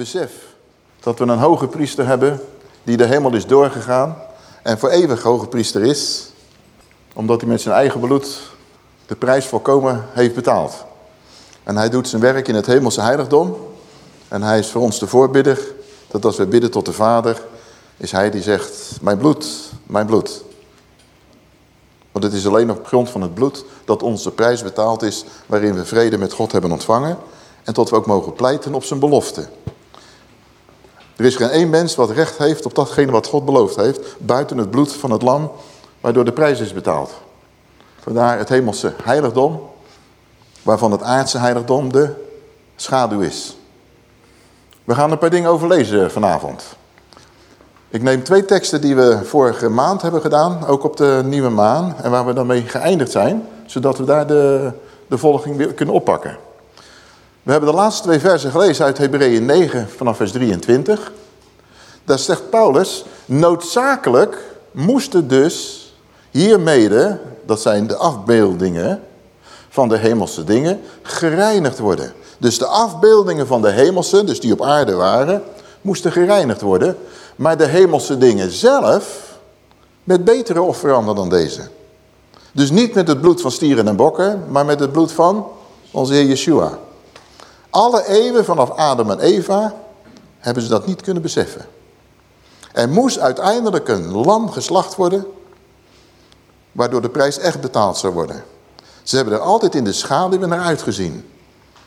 Besef dat we een hoge priester hebben die de hemel is doorgegaan en voor eeuwig hoge priester is, omdat hij met zijn eigen bloed de prijs volkomen heeft betaald. En hij doet zijn werk in het hemelse heiligdom en hij is voor ons de voorbidder, dat als we bidden tot de Vader, is hij die zegt, mijn bloed, mijn bloed. Want het is alleen op grond van het bloed dat onze prijs betaald is, waarin we vrede met God hebben ontvangen. En tot we ook mogen pleiten op zijn belofte. Er is geen één mens wat recht heeft op datgene wat God beloofd heeft, buiten het bloed van het lam, waardoor de prijs is betaald. Vandaar het hemelse heiligdom, waarvan het aardse heiligdom de schaduw is. We gaan een paar dingen overlezen vanavond. Ik neem twee teksten die we vorige maand hebben gedaan, ook op de nieuwe maan, en waar we dan mee geëindigd zijn, zodat we daar de, de volging weer kunnen oppakken. We hebben de laatste twee versen gelezen uit Hebreeën 9 vanaf vers 23. Daar zegt Paulus, noodzakelijk moesten dus hiermede, dat zijn de afbeeldingen van de hemelse dingen, gereinigd worden. Dus de afbeeldingen van de hemelse, dus die op aarde waren, moesten gereinigd worden. Maar de hemelse dingen zelf met betere offeranden dan deze. Dus niet met het bloed van stieren en bokken, maar met het bloed van onze Heer Yeshua. Alle eeuwen vanaf Adam en Eva hebben ze dat niet kunnen beseffen. Er moest uiteindelijk een lam geslacht worden, waardoor de prijs echt betaald zou worden. Ze hebben er altijd in de schaduwen naar uitgezien.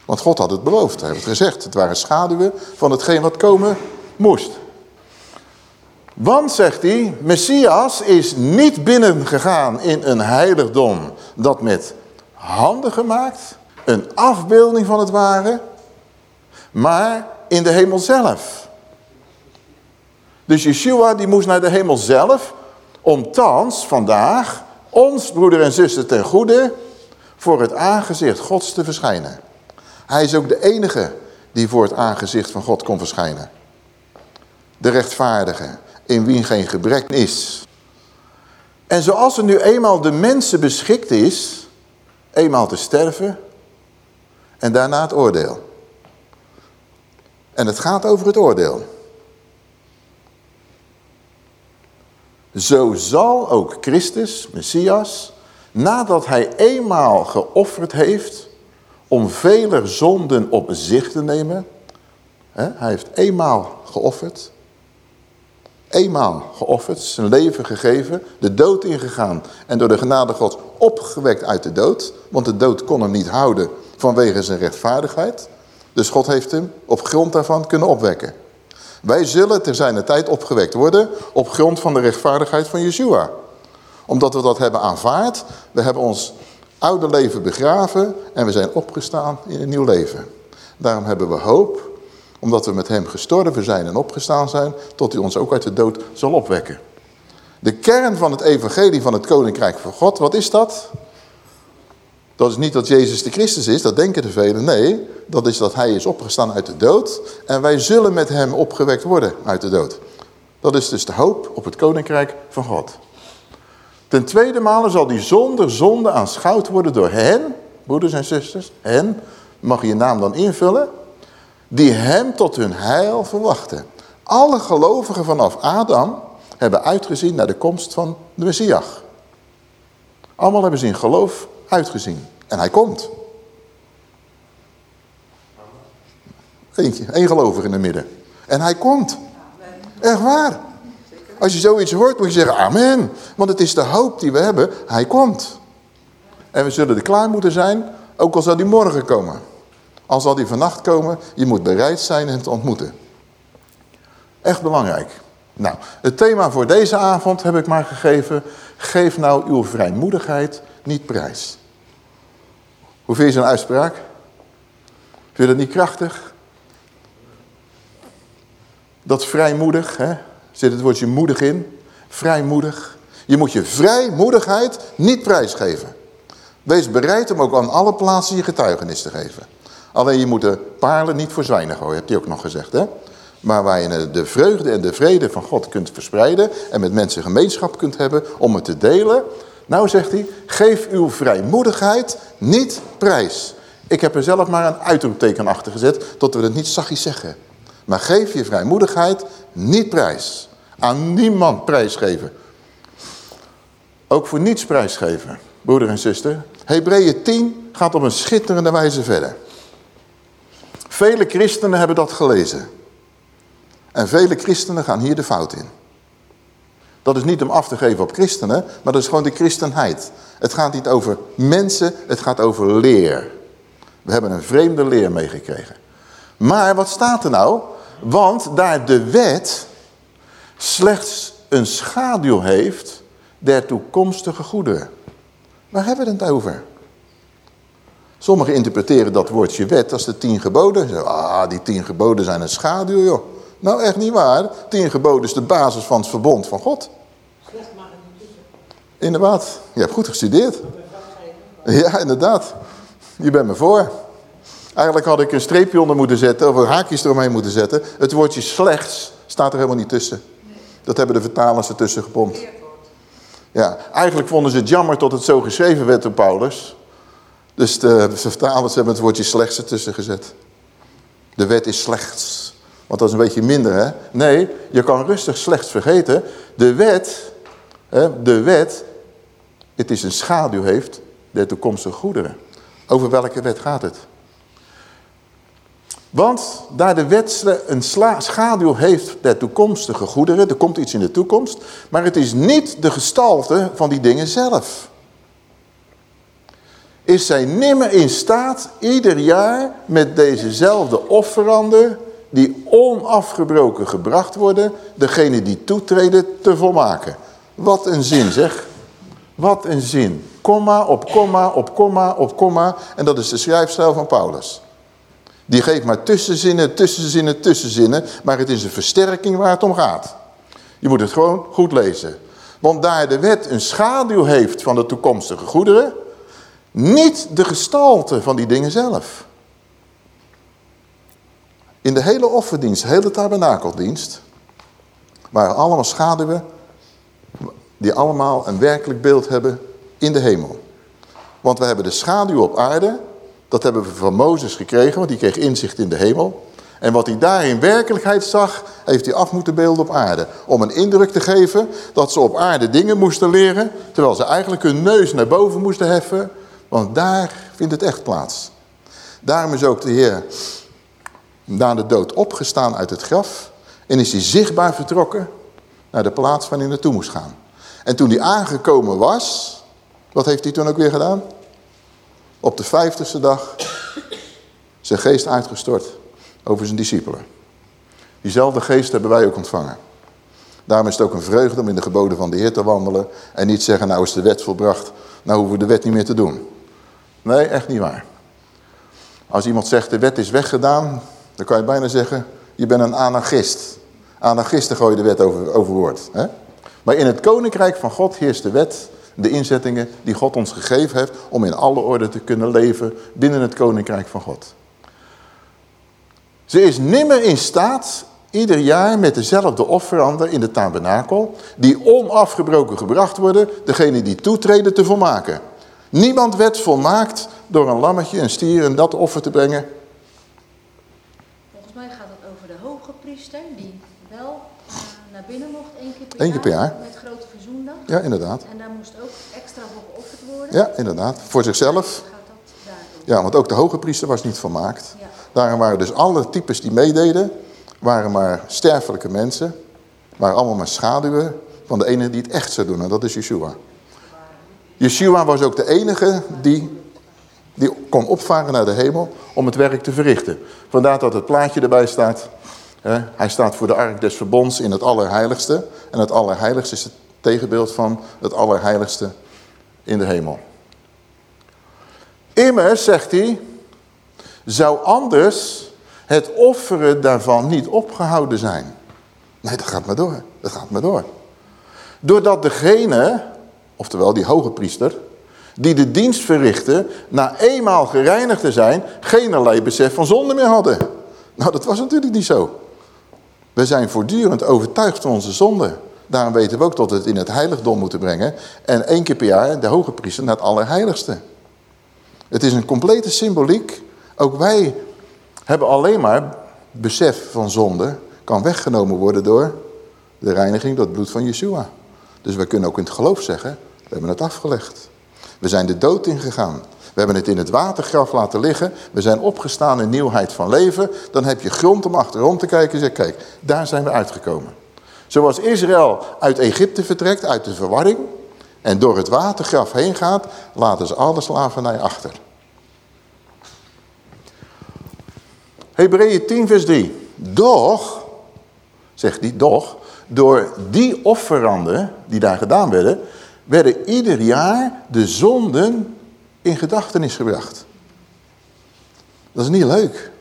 Want God had het beloofd, hij heeft het gezegd. Het waren schaduwen van hetgeen wat komen moest. Want, zegt hij, Messias is niet binnengegaan in een heiligdom dat met handen gemaakt, een afbeelding van het ware, maar in de hemel zelf. Dus Yeshua die moest naar de hemel zelf om thans, vandaag, ons broeder en zuster ten goede voor het aangezicht Gods te verschijnen. Hij is ook de enige die voor het aangezicht van God kon verschijnen. De rechtvaardige, in wie geen gebrek is. En zoals er nu eenmaal de mensen beschikt is, eenmaal te sterven en daarna het oordeel. En het gaat over het oordeel. Zo zal ook Christus, Messias, nadat hij eenmaal geofferd heeft om vele zonden op zich te nemen. Hè, hij heeft eenmaal geofferd. Eenmaal geofferd, zijn leven gegeven, de dood ingegaan en door de genade God opgewekt uit de dood. Want de dood kon hem niet houden vanwege zijn rechtvaardigheid. Dus God heeft hem op grond daarvan kunnen opwekken. Wij zullen ter zijner tijd opgewekt worden op grond van de rechtvaardigheid van Yeshua. Omdat we dat hebben aanvaard, we hebben ons oude leven begraven en we zijn opgestaan in een nieuw leven. Daarom hebben we hoop, omdat we met hem gestorven zijn en opgestaan zijn, tot hij ons ook uit de dood zal opwekken. De kern van het evangelie van het koninkrijk van God, wat is dat? Dat is niet dat Jezus de Christus is, dat denken de velen. Nee, dat is dat hij is opgestaan uit de dood en wij zullen met hem opgewekt worden uit de dood. Dat is dus de hoop op het koninkrijk van God. Ten tweede male zal die zonder zonde aanschouwd worden door hen, broeders en zusters, hen, mag je je naam dan invullen, die hem tot hun heil verwachten. Alle gelovigen vanaf Adam hebben uitgezien naar de komst van de Messias. Allemaal hebben ze in geloof uitgezien. En hij komt. Eentje, één gelovige in het midden. En hij komt. Echt waar. Als je zoiets hoort, moet je zeggen amen. Want het is de hoop die we hebben. Hij komt. En we zullen er klaar moeten zijn, ook al zal hij morgen komen. Al zal hij vannacht komen, je moet bereid zijn hem te ontmoeten. Echt belangrijk. Nou, het thema voor deze avond heb ik maar gegeven. Geef nou uw vrijmoedigheid niet prijs. Hoe vind je zo'n uitspraak? Vind je dat niet krachtig? Dat vrijmoedig, hè? zit het woordje moedig in. Vrijmoedig. Je moet je vrijmoedigheid niet prijsgeven. Wees bereid om ook aan alle plaatsen je getuigenis te geven. Alleen je moet de paarlen niet voor zwijnen gooien, hebt hij ook nog gezegd. Hè? Maar waar je de vreugde en de vrede van God kunt verspreiden... en met mensen gemeenschap kunt hebben om het te delen... Nou zegt hij, geef uw vrijmoedigheid niet prijs. Ik heb er zelf maar een uitroepteken achter gezet, tot we het niet zachtjes zeggen. Maar geef je vrijmoedigheid niet prijs. Aan niemand prijsgeven. Ook voor niets prijsgeven, broeder en zuster. Hebreeën 10 gaat op een schitterende wijze verder. Vele christenen hebben dat gelezen. En vele christenen gaan hier de fout in. Dat is niet om af te geven op christenen, maar dat is gewoon de christenheid. Het gaat niet over mensen, het gaat over leer. We hebben een vreemde leer meegekregen. Maar wat staat er nou? Want daar de wet slechts een schaduw heeft der toekomstige goederen. Waar hebben we het over? Sommigen interpreteren dat woordje wet als de tien geboden. Ah, die tien geboden zijn een schaduw, joh. Nou, echt niet waar. Tien geboden is de basis van het verbond van God. Inderdaad. Je hebt goed gestudeerd. Ja, inderdaad. Je bent me voor. Eigenlijk had ik een streepje onder moeten zetten, of een haakjes eromheen moeten zetten. Het woordje slechts staat er helemaal niet tussen. Dat hebben de vertalers ertussen gepompt. Ja, eigenlijk vonden ze het jammer tot het zo geschreven werd door Paulus. Dus de vertalers hebben het woordje slechts ertussen gezet. De wet is slechts. Want dat is een beetje minder, hè? Nee, je kan rustig slechts vergeten. De wet, hè, de wet, het is een schaduw heeft der toekomstige goederen. Over welke wet gaat het? Want daar de wet een schaduw heeft der toekomstige goederen, er komt iets in de toekomst, maar het is niet de gestalte van die dingen zelf. Is zij nimmer in staat ieder jaar met dezezelfde offeranden die onafgebroken gebracht worden, degene die toetreden te volmaken. Wat een zin zeg. Wat een zin. Komma op komma op komma op komma. En dat is de schrijfstijl van Paulus. Die geeft maar tussenzinnen, tussenzinnen, tussenzinnen. Maar het is een versterking waar het om gaat. Je moet het gewoon goed lezen. Want daar de wet een schaduw heeft van de toekomstige goederen... niet de gestalte van die dingen zelf. In de hele offerdienst, de hele tabernakeldienst... waren allemaal schaduwen die allemaal een werkelijk beeld hebben in de hemel. Want we hebben de schaduw op aarde dat hebben we van Mozes gekregen, want die kreeg inzicht in de hemel. En wat hij daar in werkelijkheid zag, heeft hij af moeten beelden op aarde. Om een indruk te geven dat ze op aarde dingen moesten leren, terwijl ze eigenlijk hun neus naar boven moesten heffen. Want daar vindt het echt plaats. Daarom is ook de Heer na de dood opgestaan uit het graf. En is hij zichtbaar vertrokken naar de plaats waar hij naartoe moest gaan. En toen hij aangekomen was, wat heeft hij toen ook weer gedaan? op de vijftigste dag zijn geest uitgestort over zijn discipelen. Diezelfde geest hebben wij ook ontvangen. Daarom is het ook een vreugde om in de geboden van de Heer te wandelen en niet zeggen, nou is de wet volbracht, nou hoeven we de wet niet meer te doen. Nee, echt niet waar. Als iemand zegt, de wet is weggedaan, dan kan je bijna zeggen, je bent een anarchist. Anarchisten gooien de wet over, overboord. Hè? Maar in het koninkrijk van God heerst de wet de inzettingen die God ons gegeven heeft om in alle orde te kunnen leven binnen het koninkrijk van God. Ze is nimmer in staat ieder jaar met dezelfde offeranden in de tabernakel, die onafgebroken gebracht worden, degene die toetreden te volmaken. Niemand werd volmaakt door een lammetje, een stier en dat offer te brengen. Volgens mij gaat het over de hoge priester, die wel uh, naar binnen mocht één keer per Eén keer per jaar. Met grote verzoendag. Ja, inderdaad. En daar moest ook extra voor geofferd worden. Ja, inderdaad. Voor zichzelf. Ja, want ook de hoge priester was niet volmaakt. Ja. Daarom waren dus alle types die meededen, waren maar sterfelijke mensen. Waren allemaal maar schaduwen van de ene die het echt zou doen. En dat is Yeshua. Yeshua was ook de enige die, die kon opvaren naar de hemel om het werk te verrichten. Vandaar dat het plaatje erbij staat. Hij staat voor de ark des verbonds in het allerheiligste. En het allerheiligste is het tegenbeeld van het allerheiligste in de hemel. Immers, zegt hij, zou anders het offeren daarvan niet opgehouden zijn. Nee, dat gaat maar door. Dat gaat maar door. Doordat degene, oftewel die hoge priester, die de dienst verrichtte, na eenmaal gereinigd te zijn, geen allerlei besef van zonde meer hadden. Nou, dat was natuurlijk niet zo. We zijn voortdurend overtuigd van onze zonde. Daarom weten we ook dat we het in het heiligdom moeten brengen. En één keer per jaar de hoge priester naar het allerheiligste. Het is een complete symboliek. Ook wij hebben alleen maar besef van zonde kan weggenomen worden door de reiniging door het bloed van Yeshua. Dus we kunnen ook in het geloof zeggen, we hebben het afgelegd. We zijn de dood ingegaan. We hebben het in het watergraf laten liggen. We zijn opgestaan in nieuwheid van leven. Dan heb je grond om achterom te kijken en zeggen, kijk, daar zijn we uitgekomen. Zoals Israël uit Egypte vertrekt, uit de verwarring. En door het watergraf heen gaat, laten ze alle slavernij achter. Hebreeën 10 vers 3. Doch, zegt hij, doch, door die offeranden die daar gedaan werden, werden ieder jaar de zonden in gedachtenis gebracht. Dat is niet leuk.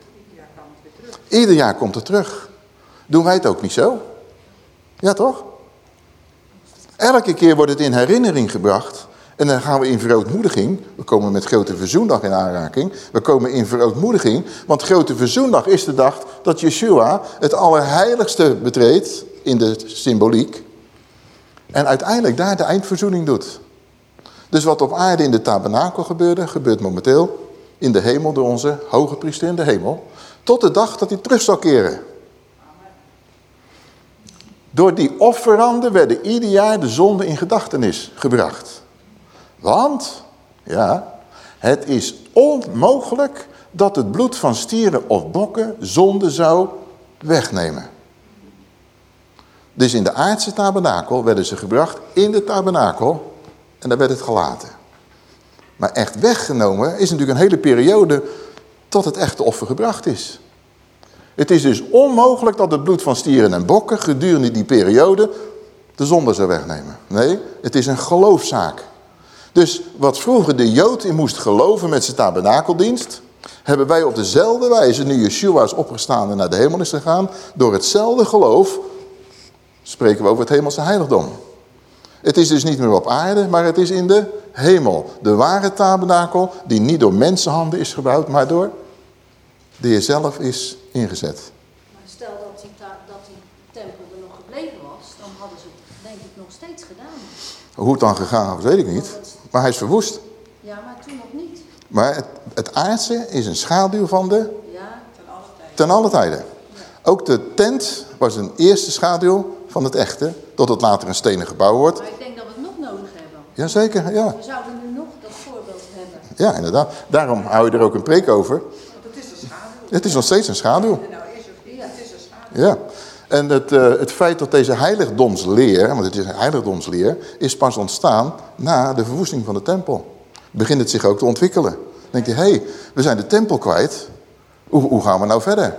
Ieder jaar komt het terug. Doen wij het ook niet zo? Ja toch? Elke keer wordt het in herinnering gebracht. En dan gaan we in verootmoediging. We komen met Grote Verzoendag in aanraking. We komen in verootmoediging. Want Grote Verzoendag is de dag dat Yeshua het allerheiligste betreedt in de symboliek. En uiteindelijk daar de eindverzoening doet. Dus wat op aarde in de tabernakel gebeurde, gebeurt momenteel in de hemel door onze hoge priester in de hemel. Tot de dag dat hij terug zal keren. Door die offeranden werden ieder jaar de zonde in gedachtenis gebracht. Want, ja, het is onmogelijk dat het bloed van stieren of bokken zonde zou wegnemen. Dus in de aardse tabernakel werden ze gebracht in de tabernakel en daar werd het gelaten. Maar echt weggenomen is natuurlijk een hele periode tot het echte offer gebracht is. Het is dus onmogelijk dat het bloed van stieren en bokken gedurende die periode de zonde zou wegnemen. Nee, het is een geloofzaak. Dus wat vroeger de Jood in moest geloven met zijn tabernakeldienst... hebben wij op dezelfde wijze, nu Yeshua is opgestaan naar de hemel is gegaan... door hetzelfde geloof spreken we over het hemelse heiligdom. Het is dus niet meer op aarde, maar het is in de hemel. De ware tabernakel die niet door mensenhanden is gebouwd, maar door de Heer zelf is ingezet. Maar stel dat die, dat die tempel er nog gebleven was, dan hadden ze het denk ik nog steeds gedaan. Hoe het dan gegaan was, weet ik niet. Maar hij is verwoest. Ja, maar toen nog niet. Maar het, het aardse is een schaduw van de... Ja, ten alle tijden. Ten alle tijden. Ook de tent was een eerste schaduw van het echte, tot het later een stenen gebouw wordt. Maar ik denk dat we het nog nodig hebben. Jazeker, ja. We zouden nu nog dat voorbeeld hebben. Ja, inderdaad. Daarom hou je er ook een preek over. Want het is een schaduw. Het is nog steeds een schaduw. Nou is het niet, het is een schaduw. Ja. En het, uh, het feit dat deze heiligdomsleer, want het is een heiligdomsleer, is pas ontstaan na de verwoesting van de tempel. Begint het zich ook te ontwikkelen. Dan denk je, hé, hey, we zijn de tempel kwijt. Hoe, hoe gaan we nou verder?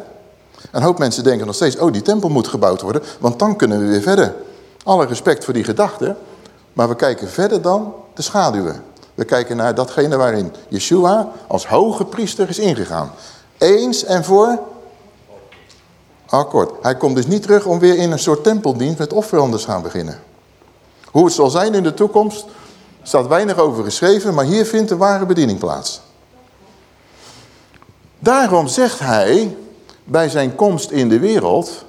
Een hoop mensen denken nog steeds, oh die tempel moet gebouwd worden, want dan kunnen we weer verder. Alle respect voor die gedachte, maar we kijken verder dan de schaduwen. We kijken naar datgene waarin Yeshua als hoge priester is ingegaan. Eens en voor akkoord. Hij komt dus niet terug om weer in een soort tempeldienst met offeranden te gaan beginnen. Hoe het zal zijn in de toekomst, staat weinig over geschreven, maar hier vindt de ware bediening plaats. Daarom zegt hij bij zijn komst in de wereld,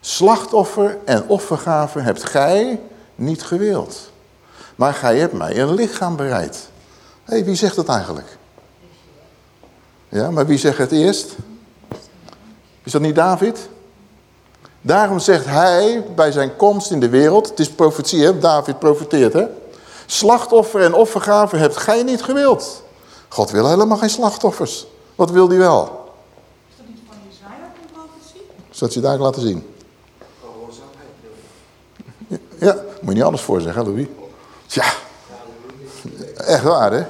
slachtoffer en offergave hebt gij niet gewild. Maar gij hebt mij een lichaam bereid. Hé, hey, wie zegt dat eigenlijk? Ja, maar wie zegt het eerst? Is dat niet David? Daarom zegt hij bij zijn komst in de wereld, het is profetie, hè? David profeteert hè. Slachtoffer en offergave hebt gij niet gewild. God wil helemaal geen slachtoffers. Wat wil hij wel? Zal je daar laten zien? Ja, moet je niet anders voor zeggen, Louis. Tja, echt waar hè?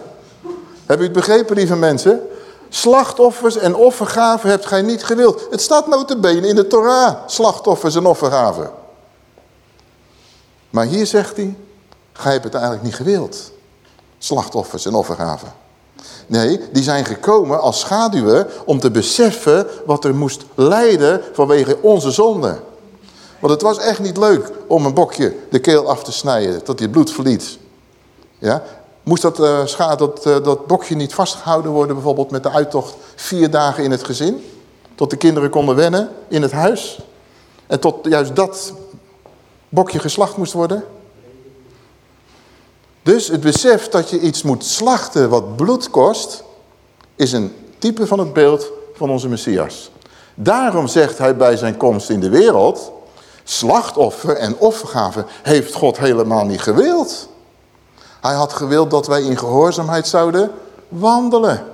Heb u het begrepen, lieve mensen? Slachtoffers en offergaven hebt gij niet gewild. Het staat notabene in de Torah, slachtoffers en offergaven. Maar hier zegt hij, gij hebt het eigenlijk niet gewild. Slachtoffers en offergaven. Nee, die zijn gekomen als schaduwen om te beseffen wat er moest lijden vanwege onze zonde. Want het was echt niet leuk om een bokje de keel af te snijden tot hij bloed verliet. Ja? Moest dat, uh, dat, uh, dat bokje niet vastgehouden worden bijvoorbeeld met de uittocht vier dagen in het gezin? Tot de kinderen konden wennen in het huis? En tot juist dat bokje geslacht moest worden? Dus het besef dat je iets moet slachten wat bloed kost, is een type van het beeld van onze Messias. Daarom zegt hij bij zijn komst in de wereld... slachtoffer en offergave heeft God helemaal niet gewild. Hij had gewild dat wij in gehoorzaamheid zouden wandelen.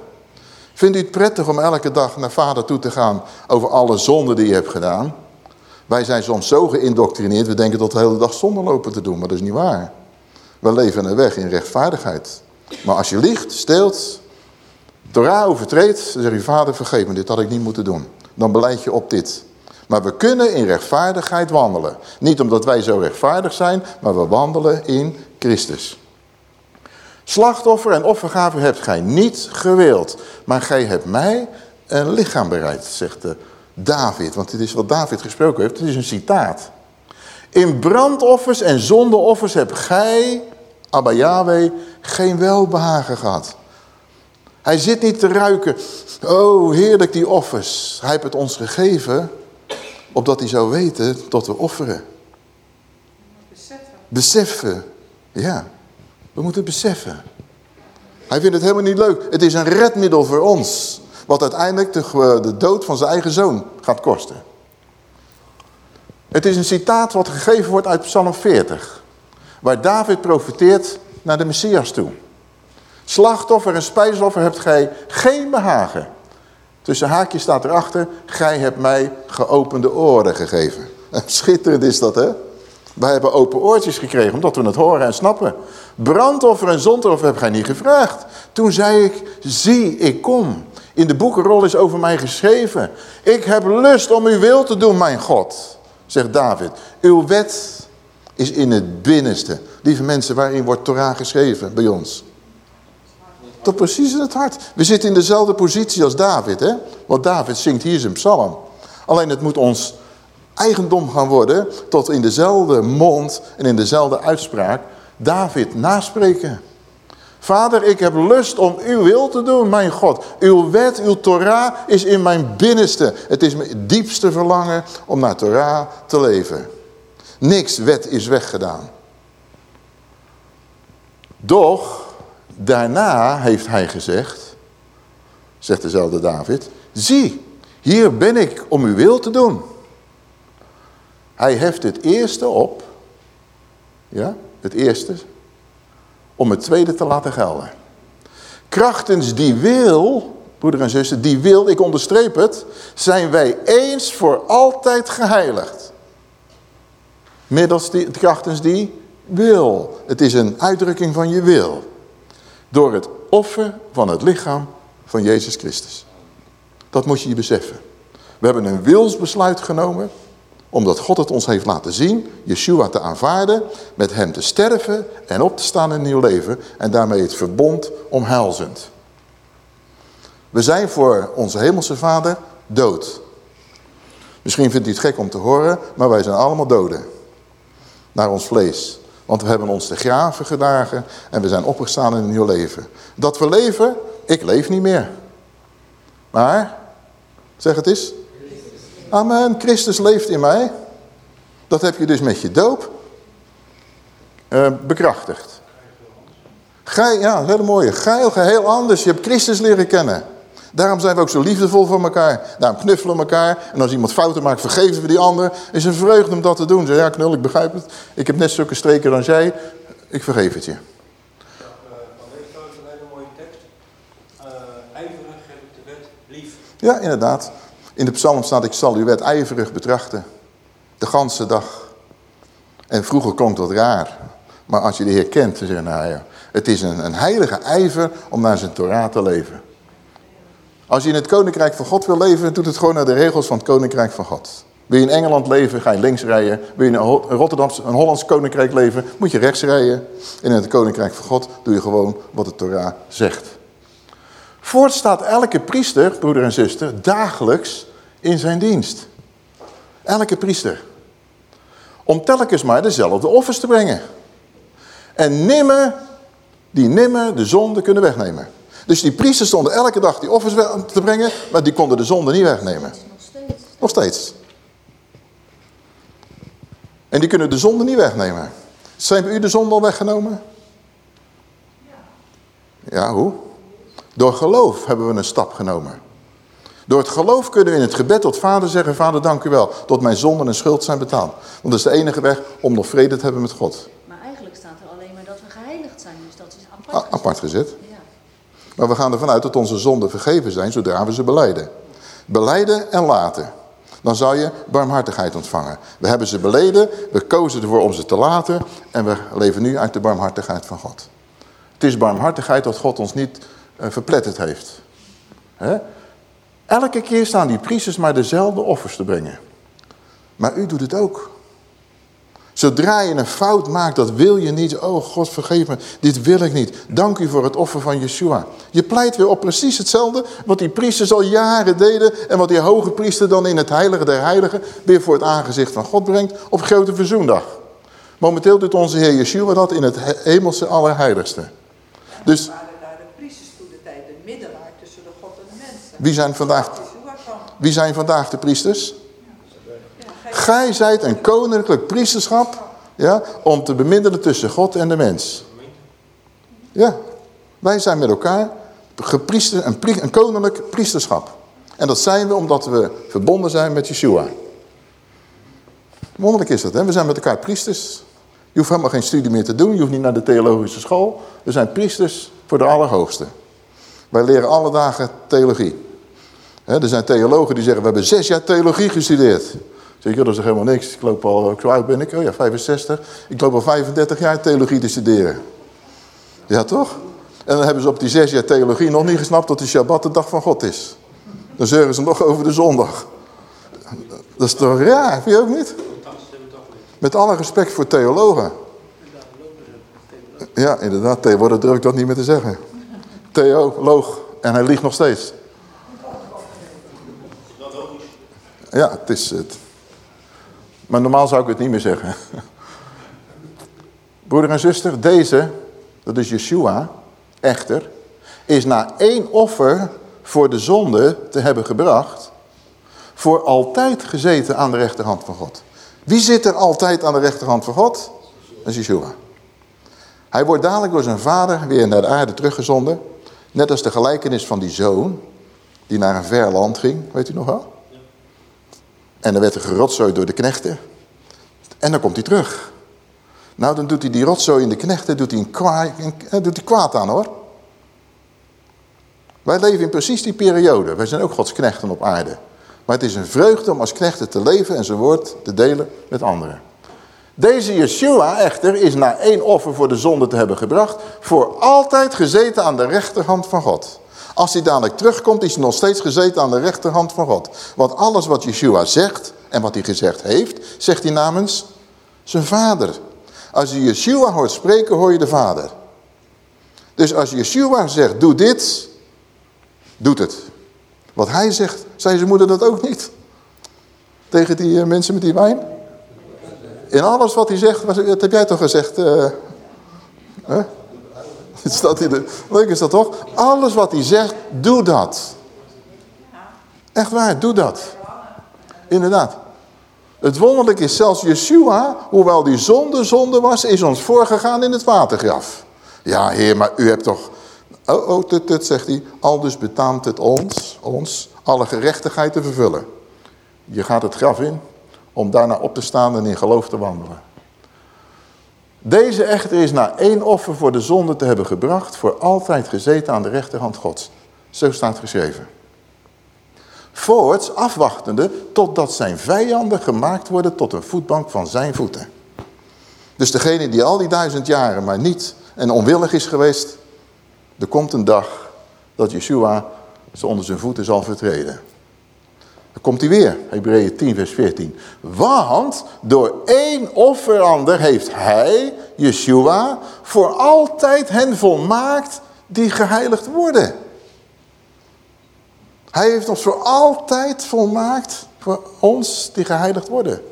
Vindt u het prettig om elke dag naar vader toe te gaan over alle zonden die je hebt gedaan? Wij zijn soms zo geïndoctrineerd, we denken dat de hele dag zonde lopen te doen, maar dat is niet waar. We leven een weg in rechtvaardigheid. Maar als je liegt, steelt, Torah overtreedt, dan zeg je vader vergeef me, dit had ik niet moeten doen. Dan beleid je op dit. Maar we kunnen in rechtvaardigheid wandelen. Niet omdat wij zo rechtvaardig zijn, maar we wandelen in Christus. Slachtoffer en offergave hebt gij niet gewild, maar gij hebt mij een lichaam bereid, zegt David. Want dit is wat David gesproken heeft, het is een citaat. In brandoffers en zondeoffers hebt gij, Abba Yahweh, geen welbehagen gehad. Hij zit niet te ruiken, oh heerlijk die offers. Hij heeft het ons gegeven, opdat hij zou weten tot we offeren. Beseffen. Beseffen, ja. We moeten beseffen. Hij vindt het helemaal niet leuk. Het is een redmiddel voor ons. Wat uiteindelijk de, de dood van zijn eigen zoon gaat kosten. Het is een citaat wat gegeven wordt uit Psalm 40. Waar David profiteert naar de Messias toe. Slachtoffer en spijsoffer hebt gij geen behagen. Tussen haakjes staat erachter, gij hebt mij geopende oren gegeven. Schitterend is dat, hè? Wij hebben open oortjes gekregen, omdat we het horen en snappen. Brandoffer en zondoffer heb gij niet gevraagd. Toen zei ik, zie, ik kom. In de boekenrol is over mij geschreven. Ik heb lust om uw wil te doen, mijn God, zegt David. Uw wet is in het binnenste. Lieve mensen, waarin wordt Torah geschreven bij ons? Tot precies in het hart. We zitten in dezelfde positie als David, hè? Want David zingt hier zijn psalm. Alleen het moet ons eigendom gaan worden tot in dezelfde mond en in dezelfde uitspraak David naspreken. Vader, ik heb lust om uw wil te doen, mijn God. Uw wet, uw Torah is in mijn binnenste. Het is mijn diepste verlangen om naar Torah te leven. Niks wet is weggedaan. Doch, daarna heeft hij gezegd, zegt dezelfde David, zie, hier ben ik om uw wil te doen. Hij heft het eerste op, ja, het eerste, om het tweede te laten gelden. Krachtens die wil, broeder en zuster, die wil, ik onderstreep het, zijn wij eens voor altijd geheiligd. Middels die, krachtens die wil. Het is een uitdrukking van je wil. Door het offer van het lichaam van Jezus Christus. Dat moet je je beseffen. We hebben een wilsbesluit genomen omdat God het ons heeft laten zien, Yeshua te aanvaarden, met hem te sterven en op te staan in een nieuw leven en daarmee het verbond omhelzend. We zijn voor onze hemelse vader dood. Misschien vindt u het gek om te horen, maar wij zijn allemaal doden. Naar ons vlees. Want we hebben ons te graven gedragen en we zijn opgestaan in een nieuw leven. Dat we leven, ik leef niet meer. Maar, zeg het eens, Amen, Christus leeft in mij. Dat heb je dus met je doop uh, bekrachtigd. Gij, ja, hele mooie. Geil, geheel anders. Je hebt Christus leren kennen. Daarom zijn we ook zo liefdevol voor elkaar. Daarom knuffelen we elkaar. En als iemand fouten maakt, vergeven we die ander. is een vreugde om dat te doen. Zeg, ja knul, ik begrijp het. Ik heb net zulke streken als jij. Ik vergeef het je. Ja, inderdaad. In de psalm staat, ik zal uw wet ijverig betrachten. De ganse dag. En vroeger klonk dat raar. Maar als je de Heer kent, dan zeg je, nou ja, het is een, een heilige ijver om naar zijn Torah te leven. Als je in het koninkrijk van God wil leven, doet het gewoon naar de regels van het koninkrijk van God. Wil je in Engeland leven, ga je links rijden. Wil je in een Rotterdams, een Hollands koninkrijk leven, moet je rechts rijden. En in het koninkrijk van God doe je gewoon wat de Torah zegt. Voort staat elke priester, broeder en zuster, dagelijks in zijn dienst. Elke priester. Om telkens maar dezelfde offers te brengen. En nimmer, die nimmer de zonde kunnen wegnemen. Dus die priesters stonden elke dag die offers te brengen, maar die konden de zonde niet wegnemen. Nog steeds. Nog steeds. En die kunnen de zonde niet wegnemen. Zijn bij u de zonde al weggenomen? Ja, hoe? Door geloof hebben we een stap genomen. Door het geloof kunnen we in het gebed tot vader zeggen, vader dank u wel, tot mijn zonden en schuld zijn betaald. Want dat is de enige weg om nog vrede te hebben met God. Maar eigenlijk staat er alleen maar dat we geheiligd zijn, dus dat is apart. Gezet. apart gezet. Ja. Maar we gaan ervan uit dat onze zonden vergeven zijn zodra we ze beleiden. Beleiden en laten. Dan zou je barmhartigheid ontvangen. We hebben ze beleden, we kozen ervoor om ze te laten en we leven nu uit de barmhartigheid van God. Het is barmhartigheid dat God ons niet verpletterd heeft. Elke keer staan die priesters maar dezelfde offers te brengen. Maar u doet het ook. Zodra je een fout maakt, dat wil je niet. Oh God, vergeef me, dit wil ik niet. Dank u voor het offer van Yeshua. Je pleit weer op precies hetzelfde wat die priesters al jaren deden... en wat die hoge priester dan in het heilige der heiligen... weer voor het aangezicht van God brengt op grote verzoendag. Momenteel doet onze Heer Yeshua dat in het he- hemelse allerheiligste. Dus waren daar de priesters toen de tijd de middelaar tussen de God en de mensen. Wie zijn vandaag, wie zijn vandaag de priesters? Gij- zijt een koninklijk priesterschap ja, om te bemiddelen tussen God en de mens. Ja, wij zijn met elkaar gepriester, een, een koninklijk priesterschap. En dat zijn we omdat we verbonden zijn met Yeshua. Wonderlijk is dat, hè? We zijn met elkaar priesters. Je hoeft helemaal geen studie meer te doen. Je hoeft niet naar de theologische school. We zijn priesters voor de Allerhoogste. Wij leren alle dagen theologie. Er zijn theologen die zeggen, we hebben zes jaar theologie gestudeerd. Zeg dat is helemaal niks. Ik loop al, zo oud ben ik, oh ja, 65. Ik loop al 35 jaar theologie te studeren. Ja, toch? En dan hebben ze op die zes jaar theologie nog niet gesnapt dat de Shabbat de dag van God is. Dan zeuren ze nog over de zondag. Dat is toch raar, vind je ook niet? Met alle respect voor theologen. Ja, inderdaad, tegenwoordig durf ik dat niet meer te zeggen. Theoloog, en hij liegt nog steeds. Ja, het is het. Maar normaal zou ik het niet meer zeggen. Broeder en zuster, deze, dat is Yeshua, echter, is na één offer voor de zonde te hebben gebracht, voor altijd gezeten aan de rechterhand van God. Wie zit er altijd aan de rechterhand van God? Dat is Yeshua. Hij wordt dadelijk door zijn vader weer naar de aarde teruggezonden. Net als de gelijkenis van die zoon, die naar een ver land ging, weet u nog wel? En dan werd er gerotzooid door de knechten. En dan komt hij terug. Nou, dan doet hij die rotzooi in de knechten, doet hij, een kwaad, een- doet hij kwaad aan hoor. Wij leven in precies die periode. Wij zijn ook Gods knechten op aarde. Maar het is een vreugde om als knechten te leven en zijn woord te delen met anderen. Deze Yeshua echter is na één offer voor de zonde te hebben gebracht... voor altijd gezeten aan de rechterhand van God. Als hij dadelijk terugkomt, is hij nog steeds gezeten aan de rechterhand van God. Want alles wat Yeshua zegt en wat hij gezegd heeft, zegt hij namens zijn vader. Als je Yeshua hoort spreken, hoor je de vader. Dus als Yeshua zegt, doe dit, doet het. Wat hij zegt, zei zijn moeder dat ook niet. Tegen die eh, mensen met die wijn. In alles wat hij zegt, wat heb jij toch gezegd? hè? Staat leuk is dat toch? Alles wat hij zegt, doe dat. Echt waar, doe dat. Inderdaad. Het wonderlijke is zelfs Yeshua, hoewel die zonde zonde was, is ons voorgegaan in het watergraf. Ja, heer, maar u hebt toch... Oh, oh, zegt hij. Al dus betaamt het ons, ons, alle gerechtigheid te vervullen. Je gaat het graf in om daarna op te staan en in geloof te wandelen. Deze echter is na één offer voor de zonde te hebben gebracht, voor altijd gezeten aan de rechterhand Gods. Zo staat geschreven. Voorts afwachtende totdat zijn vijanden gemaakt worden tot een voetbank van zijn voeten. Dus degene die al die duizend jaren maar niet en onwillig is geweest, er komt een dag dat Yeshua ze onder zijn voeten zal vertreden. Dan komt hij weer, Hebreeën 10 vers 14. Want door één offerander heeft hij, Yeshua, voor altijd hen volmaakt die geheiligd worden. Hij heeft ons voor altijd volmaakt voor ons die geheiligd worden.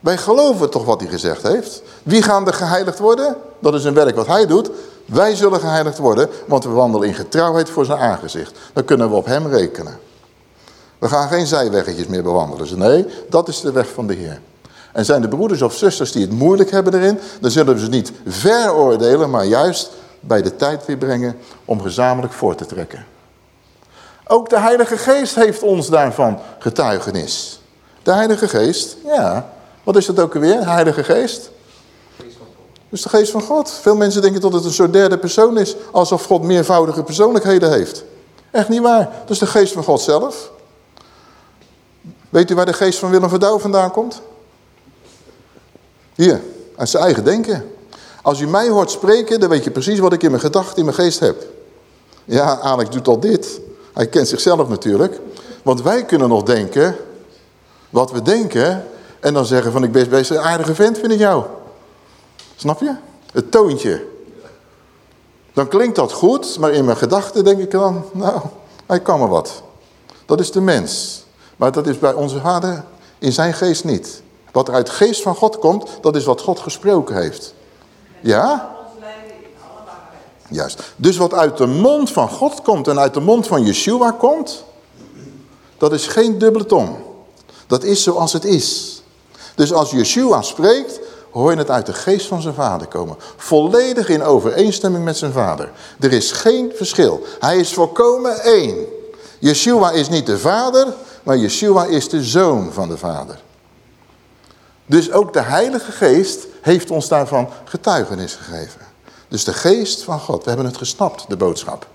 Wij geloven toch wat hij gezegd heeft. Wie gaan er geheiligd worden? Dat is een werk wat hij doet. Wij zullen geheiligd worden, want we wandelen in getrouwheid voor zijn aangezicht. Dan kunnen we op hem rekenen. We gaan geen zijweggetjes meer bewandelen. Nee, dat is de weg van de Heer. En zijn de broeders of zusters die het moeilijk hebben erin, dan zullen we ze niet veroordelen, maar juist bij de tijd weer brengen om gezamenlijk voor te trekken. Ook de Heilige Geest heeft ons daarvan getuigenis. De Heilige Geest, ja. Wat is dat ook alweer, Heilige Geest? Dus de geest van God. Veel mensen denken dat het een soort derde persoon is. Alsof God meervoudige persoonlijkheden heeft. Echt niet waar. Dat is de geest van God zelf. Weet u waar de geest van Willem Verdouw vandaan komt? Hier, uit zijn eigen denken. Als u mij hoort spreken, dan weet je precies wat ik in mijn gedachten, in mijn geest heb. Ja, Alex doet al dit. Hij kent zichzelf natuurlijk. Want wij kunnen nog denken wat we denken. En dan zeggen van ik ben best een aardige vent vind ik jou. Snap je? Het toontje. Dan klinkt dat goed, maar in mijn gedachten denk ik dan, nou, hij kan me wat. Dat is de mens. Maar dat is bij onze vader in zijn geest niet. Wat er uit geest van God komt, dat is wat God gesproken heeft. Ja? Juist. Dus wat uit de mond van God komt en uit de mond van Yeshua komt, dat is geen dubbele tong. Dat is zoals het is. Dus als Yeshua spreekt, hoor je het uit de geest van zijn vader komen. Volledig in overeenstemming met zijn vader. Er is geen verschil. Hij is volkomen één. Yeshua is niet de vader, maar Yeshua is de zoon van de vader. Dus ook de heilige geest heeft ons daarvan getuigenis gegeven. Dus de geest van God, we hebben het gesnapt, de boodschap.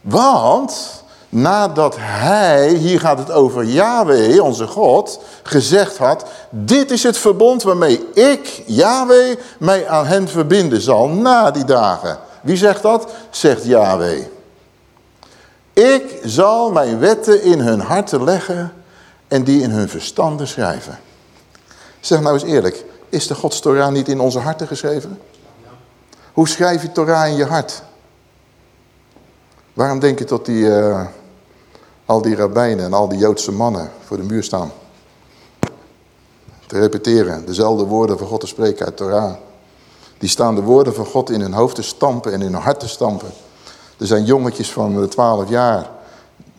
Want nadat hij, hier gaat het over Yahweh, onze God, gezegd had... dit is het verbond waarmee ik, Yahweh, mij aan hen verbinden zal na die dagen. Wie zegt dat? Zegt Yahweh. Ik zal mijn wetten in hun harten leggen en die in hun verstanden schrijven. Zeg nou eens eerlijk, is de Gods Torah niet in onze harten geschreven? Hoe schrijf je Torah in je hart? Waarom denk je dat die, uh, al die rabbijnen en al die Joodse mannen voor de muur staan? Te repeteren, dezelfde woorden van God te spreken uit Torah. Die staan de woorden van God in hun hoofd te stampen en in hun hart te stampen. Er zijn jongetjes van 12 jaar,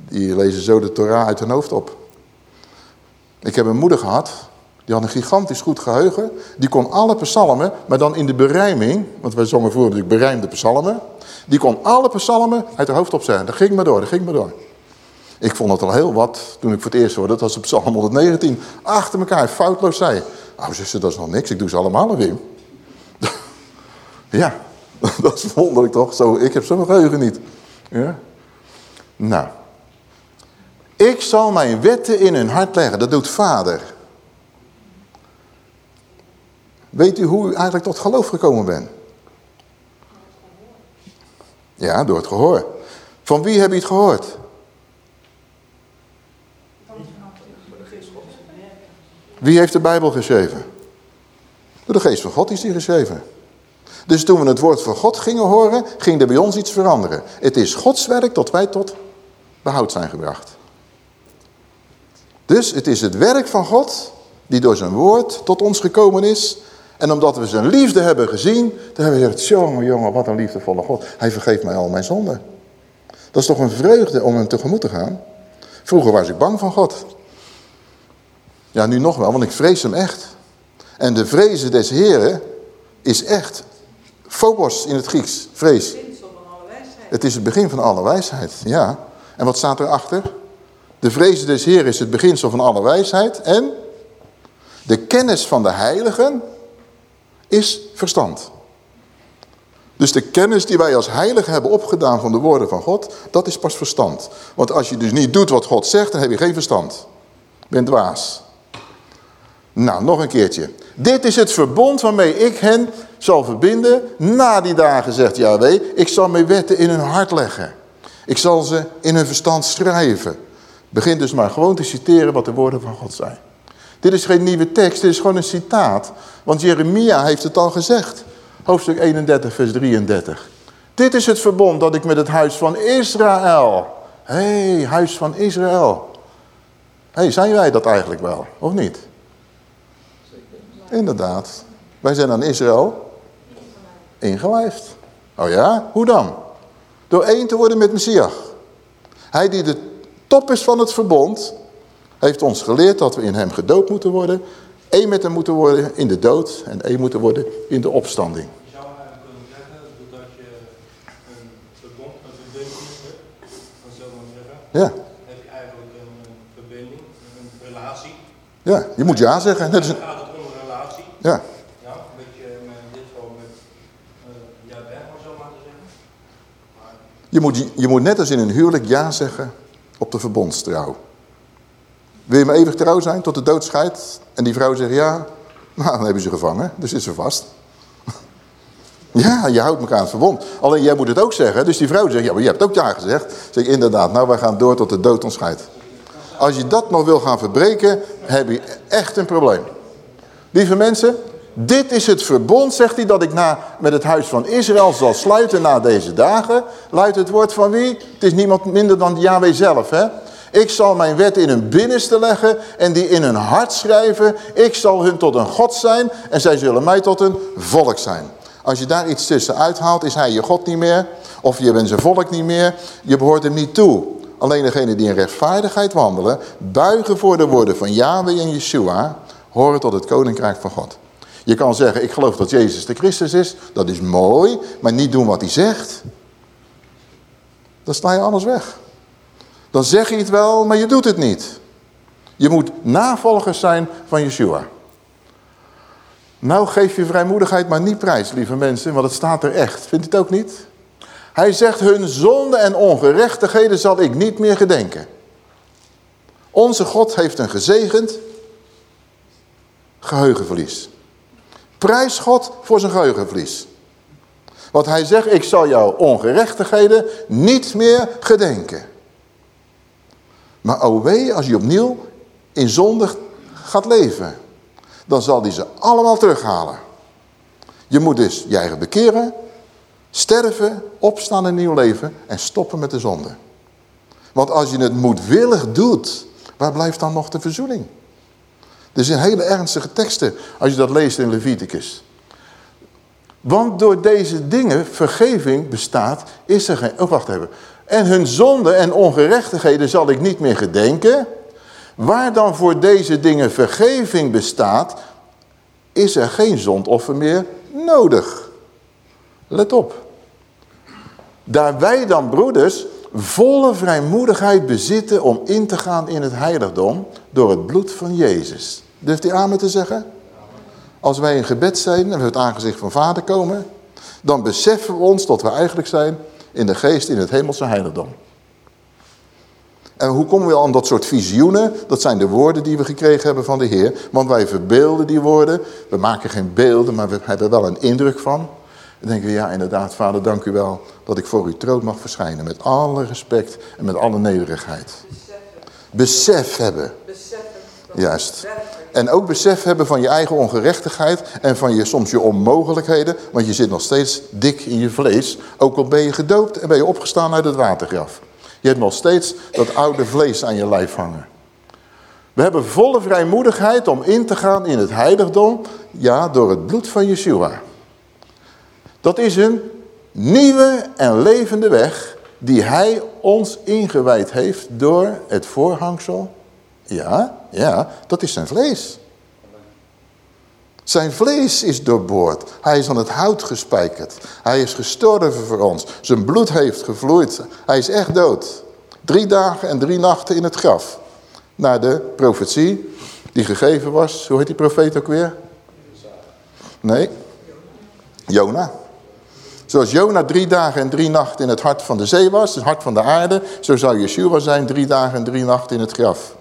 die lezen zo de Torah uit hun hoofd op. Ik heb een moeder gehad, die had een gigantisch goed geheugen. Die kon alle psalmen, maar dan in de berijming, want wij zongen vroeger natuurlijk berijmde psalmen. Die kon alle psalmen uit haar hoofd opzeggen. Dat ging maar door, dat ging maar door. Ik vond het al heel wat toen ik voor het eerst hoorde, dat was op psalm 119, achter elkaar foutloos zei. Nou, ze dat is nog niks, ik doe ze allemaal weer. ja, dat is wonderlijk toch? Zo, ik heb zo'n geheugen niet. Ja? Nou. Ik zal mijn wetten in hun hart leggen. Dat doet vader. Weet u hoe u eigenlijk tot geloof gekomen bent? Ja, door het gehoor. Van wie heb je het gehoord? Wie heeft de Bijbel geschreven? Door de geest van God is die geschreven. Dus toen we het woord van God gingen horen, ging er bij ons iets veranderen. Het is Gods werk dat wij tot behoud zijn gebracht. Dus het is het werk van God die door zijn woord tot ons gekomen is. En omdat we zijn liefde hebben gezien, dan hebben we gezegd, jongen, jongen, wat een liefdevolle God. Hij vergeeft mij al mijn zonden. Dat is toch een vreugde om hem tegemoet te gaan. Vroeger was ik bang van God. Ja, nu nog wel, want ik vrees hem echt. En de vrezen des Heren is echt Phobos in het Grieks, vrees. Het is het begin van alle wijsheid, ja. En wat staat erachter? De vrezen des Heer is het beginsel van alle wijsheid. En de kennis van de heiligen is verstand. Dus de kennis die wij als heiligen hebben opgedaan van de woorden van God, dat is pas verstand. Want als je dus niet doet wat God zegt, dan heb je geen verstand. Je bent dwaas. Nou, nog een keertje. Dit is het verbond waarmee ik hen zal verbinden. Na die dagen, zegt Yahweh, ik zal mijn wetten in hun hart leggen. Ik zal ze in hun verstand schrijven. Begin dus maar gewoon te citeren wat de woorden van God zijn. Dit is geen nieuwe tekst, dit is gewoon een citaat. Want Jeremia heeft het al gezegd. Hoofdstuk 31, vers 33. Dit is het verbond dat ik met het huis van Israël. Hé, hey, huis van Israël. Hé, hey, zijn wij dat eigenlijk wel, of niet? Inderdaad. Wij zijn aan Israël ingelijfd. Oh ja? Hoe dan? Door één te worden met Messias. Hij die de top is van het verbond, heeft ons geleerd dat we in hem gedoopt moeten worden. één met hem moeten worden in de dood en één moeten worden in de opstanding. Je zou eigenlijk kunnen zeggen dat je een verbond, een verbindenis hebt, dan zou dan Ja, heb je eigenlijk een, verbinding, een relatie. ja. je moet ja zeggen. Net als een- gaat het om een relatie. Ja. Ja, een beetje met dit geval met eh te zeggen. Maar Je moet, je moet net als in een huwelijk ja zeggen op de verbondstrouw. Wil je me eeuwig trouw zijn tot de dood scheidt? En die vrouw zegt ja, nou dan hebben ze gevangen, dus is ze vast. Ja, je houdt elkaar aan het verbond. Alleen jij moet het ook zeggen. Dus die vrouw zegt, ja maar je hebt ook ja gezegd. Zeg ik, inderdaad, nou wij gaan door tot de dood ons scheidt. Als je dat nog wil gaan verbreken, heb je echt een probleem. Lieve mensen, dit is het verbond, zegt hij, dat ik na, met het huis van Israël zal sluiten na deze dagen. Luidt het woord van wie? Het is niemand minder dan Yahweh zelf. Hè? Ik zal mijn wet in hun binnenste leggen en die in hun hart schrijven. Ik zal hun tot een God zijn en zij zullen mij tot een volk zijn. Als je daar iets tussen uithaalt, is hij je God niet meer. Of je bent zijn volk niet meer. Je behoort hem niet toe. Alleen degenen die in rechtvaardigheid wandelen, buigen voor de woorden van Yahweh en Yeshua, horen tot het koninkrijk van God. Je kan zeggen, ik geloof dat Jezus de Christus is. Dat is mooi, maar niet doen wat hij zegt. Dan sta je alles weg. Dan zeg je het wel, maar je doet het niet. Je moet navolgers zijn van Yeshua. Nou geef je vrijmoedigheid maar niet prijs, lieve mensen, want het staat er echt. Vindt u het ook niet? Hij zegt, hun zonde en ongerechtigheden zal ik niet meer gedenken. Onze God heeft een gezegend geheugenverlies. Prijs God voor zijn geheugenverlies. Want hij zegt, ik zal jouw ongerechtigheden niet meer gedenken. Maar o wee als je opnieuw in zonde gaat leven. Dan zal hij ze allemaal terughalen. Je moet dus je eigen bekeren, sterven, opstaan in nieuw leven en stoppen met de zonde. Want als je het moedwillig doet, waar blijft dan nog de verzoening? Er zijn hele ernstige teksten als je dat leest in Leviticus. Want door deze dingen vergeving bestaat, is er geen... Oh, wacht even. En hun zonde en ongerechtigheden zal ik niet meer gedenken. Waar dan voor deze dingen vergeving bestaat, is er geen zondoffer meer nodig. Let op. Daar wij dan, broeders, volle vrijmoedigheid bezitten om in te gaan in het heiligdom door het bloed van Jezus. Durft u amen te zeggen? Als wij in gebed zijn en we het aangezicht van vader komen, dan beseffen we ons dat we eigenlijk zijn in de geest in het hemelse heiligdom. En hoe komen we aan dat soort visioenen? Dat zijn de woorden die we gekregen hebben van de Heer. Want wij verbeelden die woorden. We maken geen beelden, maar we hebben wel een indruk van. Dan denken we, ja inderdaad, vader, dank u wel dat ik voor uw troon mag verschijnen. Met alle respect en met alle nederigheid. Besef hebben. Juist. En ook besef hebben van je eigen ongerechtigheid en van je, soms je onmogelijkheden. Want je zit nog steeds dik in je vlees. Ook al ben je gedoopt en ben je opgestaan uit het watergraf. Je hebt nog steeds dat oude vlees aan je lijf hangen. We hebben volle vrijmoedigheid om in te gaan in het heiligdom. Ja, door het bloed van Yeshua. Dat is een nieuwe en levende weg die hij ons ingewijd heeft door het voorhangsel. Ja, ja, dat is zijn vlees. Zijn vlees is doorboord. Hij is aan het hout gespijkerd. Hij is gestorven voor ons. Zijn bloed heeft gevloeid. Hij is echt dood. Drie dagen en drie nachten in het graf. Naar de profetie die gegeven was. Hoe heet die profeet ook weer? Nee. Jona. Zoals Jona drie dagen en drie nachten in het hart van de zee was, het hart van de aarde, zo zou Yeshua zijn drie dagen en drie nachten in het graf.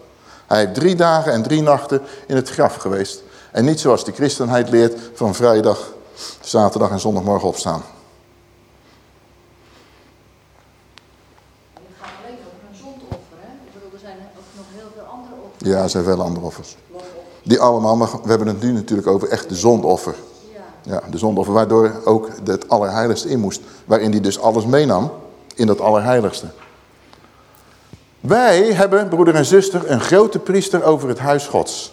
Hij heeft drie dagen en drie nachten in het graf geweest. En niet zoals de christenheid leert van vrijdag, zaterdag en zondagmorgen opstaan. Het gaat alleen over een zondoffer, hè? Ik bedoel, er zijn ook nog heel veel andere offers. Ja, er zijn veel andere offers. Die allemaal, maar we hebben het nu natuurlijk over echt de zondoffer. Ja. De waardoor ook het allerheiligste in moest. Waarin hij dus alles meenam in dat allerheiligste. Wij hebben, broeder en zuster, een grote priester over het huis gods.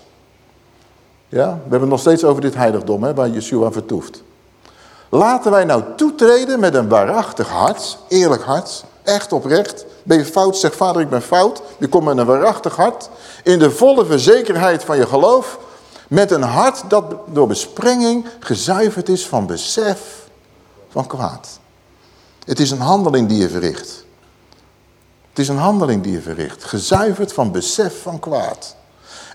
Ja, we hebben het nog steeds over dit heiligdom, hè, waar Yeshua vertoeft. Laten wij nou toetreden met een waarachtig hart, eerlijk hart, echt oprecht. Ben je fout, zeg vader ik ben fout. Je komt met een waarachtig hart, in de volle verzekerheid van je geloof. Met een hart dat door besprenging gezuiverd is van besef van kwaad. Het is een handeling die je verricht. Het is een handeling die je verricht. Gezuiverd van besef van kwaad.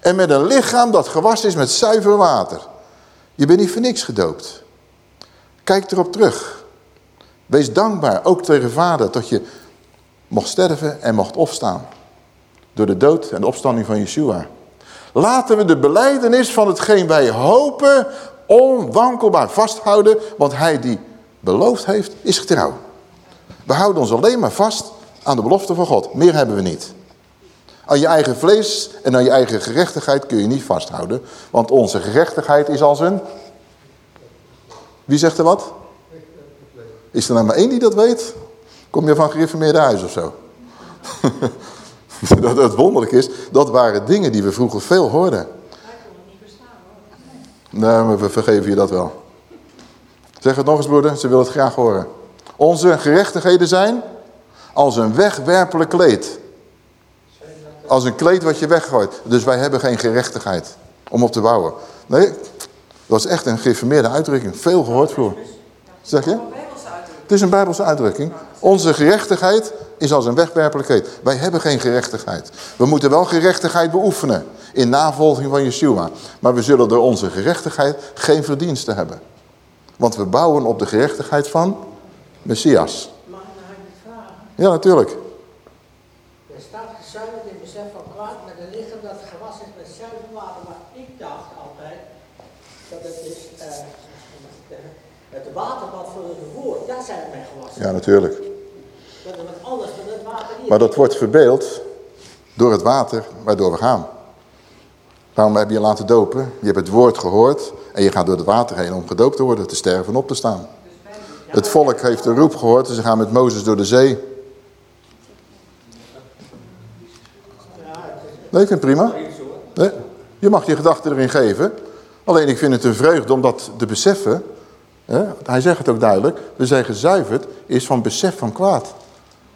En met een lichaam dat gewassen is met zuiver water. Je bent niet voor niks gedoopt. Kijk erop terug. Wees dankbaar, ook tegen vader, dat je mocht sterven en mocht opstaan. Door de dood en de opstanding van Yeshua. Laten we de beleidenis van hetgeen wij hopen onwankelbaar vasthouden. Want hij die beloofd heeft, is getrouw. We houden ons alleen maar vast aan de belofte van God. Meer hebben we niet. Aan je eigen vlees en aan je eigen gerechtigheid kun je niet vasthouden. Want onze gerechtigheid is als een... Wie zegt er wat? Is er nou maar één die dat weet? Kom je van gereformeerde huis of zo? dat het wonderlijk is, dat waren dingen die we vroeger veel hoorden. Nee, maar we vergeven je dat wel. Zeg het nog eens, broeder. Ze wil het graag horen. Onze gerechtigheden zijn als een wegwerpelijk kleed. Als een kleed wat je weggooit. Dus wij hebben geen gerechtigheid om op te bouwen. Nee, dat is echt een geïnformeerde uitdrukking. Veel gehoord voor. Zeg je? Het is een Bijbelse uitdrukking. Onze gerechtigheid is als een wegwerpelijk kleed. Wij hebben geen gerechtigheid. We moeten wel gerechtigheid beoefenen in navolging van Yeshua. Maar we zullen door onze gerechtigheid geen verdiensten hebben. Want we bouwen op de gerechtigheid van Messias. Mag ik nou even vragen? Ja, natuurlijk. Er staat gezuiverd in besef van kwaad met een lichaam dat gewassen is met zuiver water. Maar ik dacht altijd dat het is eh, het waterbad van het woord. Daar zijn we mee gewassen. Ja, natuurlijk. Maar dat wordt verbeeld door het water waardoor we gaan. Waarom heb je laten dopen? Je hebt het woord gehoord en je gaat door het water heen om gedoopt te worden, te sterven en op te staan. Het volk heeft de roep gehoord en ze gaan met Mozes door de zee. Nee, ik vind het prima. Je mag je gedachten erin geven. Alleen ik vind het een vreugde om dat te beseffen. Hè? Hij zegt het ook duidelijk. We zijn gezuiverd is van besef van kwaad.